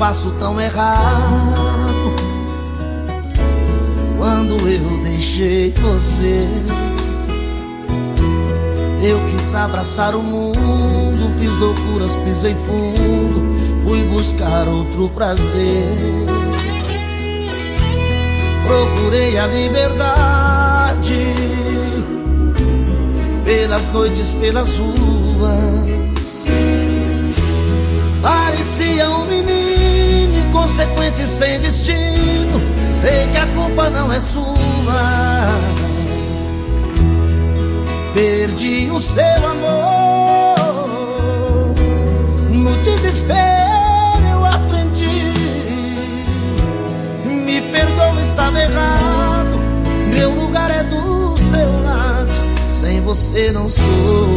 passo tão errado. Quando eu deixei você Eu quis abraçar o mundo Fiz loucuras, pisei fundo Fui buscar outro prazer. Procurei a liberdade Pelas noites, pelas ruas. Parecia um menino inconsequente sem destino. Sei que a culpa não é sua. Perdi o seu amor. No desespero estava errado. Meu lugar é do seu lado. Sem você não sou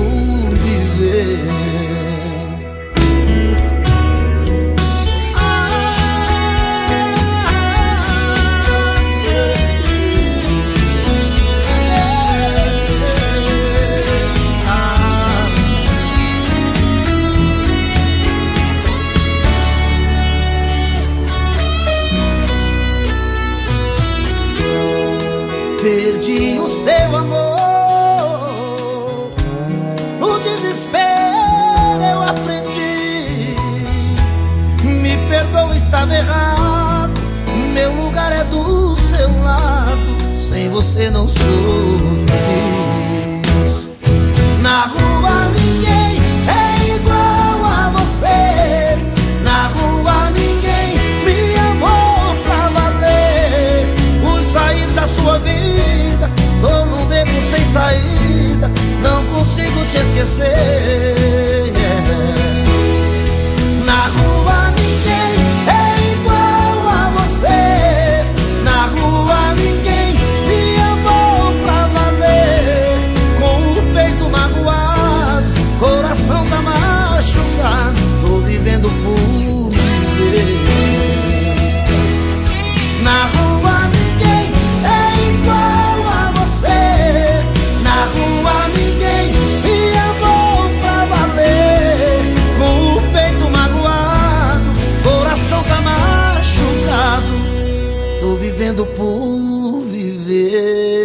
Perdi o seu amor desespero eu aprendi. Me perdoa, estava errado. Meu lugar é do seu lado. Sem você não sou esquecer. Tô vivendo por viver.